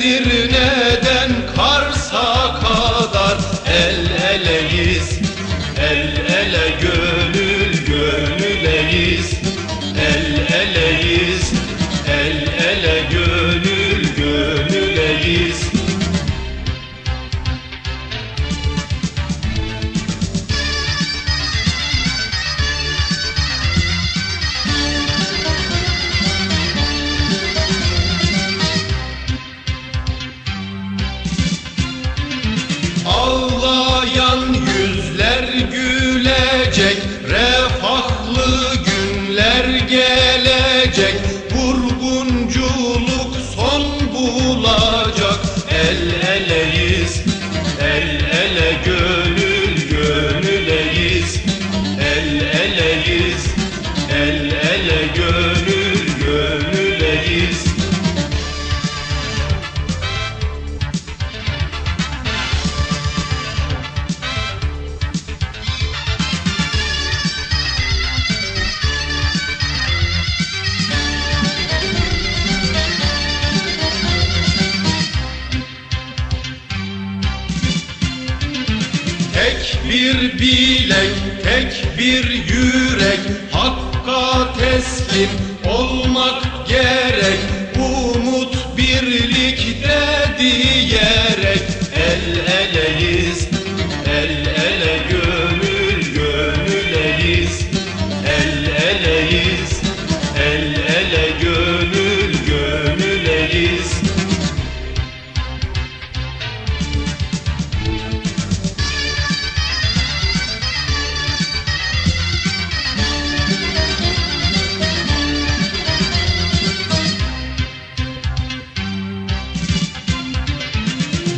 nedir? Tek bir bilek, tek bir yürek Hakka teslim olmak gerek Umut birlikte diyerek El eleyiz.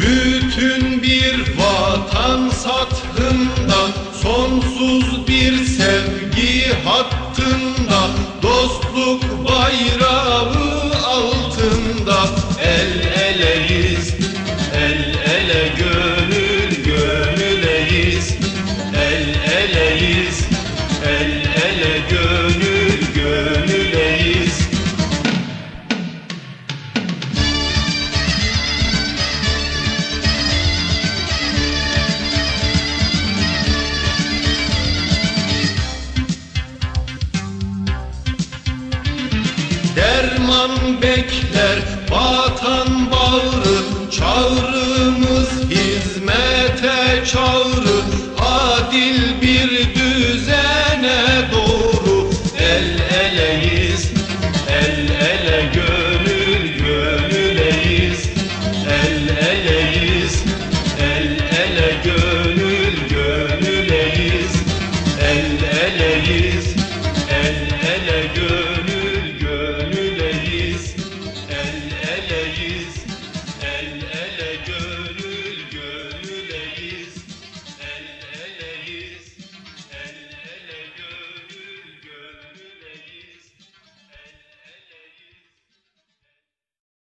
Bütün bir vatan sathında Sonsuz bir sevgi hattında Dostluk bayrağı derman bekler vatan bağrı Çağrımız hizmete çağrı. Adil bir düzene doğru El eleyiz, el ele gönül gönüleyiz. El eleyiz, el ele gönül gönüleyiz. El eleyiz, el ele gönül